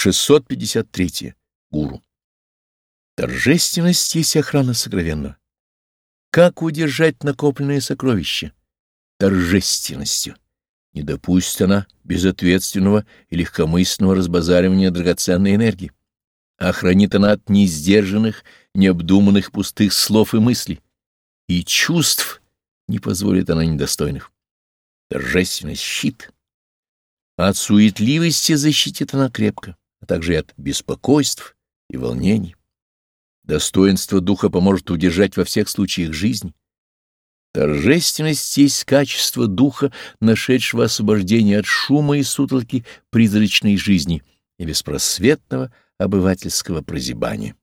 653. Гуру. Торжественность есть охрана сокровенного. Как удержать накопленные сокровища? Торжественностью. Не допустит она безответственного и легкомысленного разбазаривания драгоценной энергии. Охранит она от несдержанных, необдуманных пустых слов и мыслей. И чувств не позволит она недостойных. Торжественность — щит. От суетливости защитит она крепко, а также и от беспокойств и волнений. Достоинство духа поможет удержать во всех случаях жизни. Торжественность есть качество духа, нашедшего освобождение от шума и сутолки призрачной жизни и беспросветного обывательского прозябания.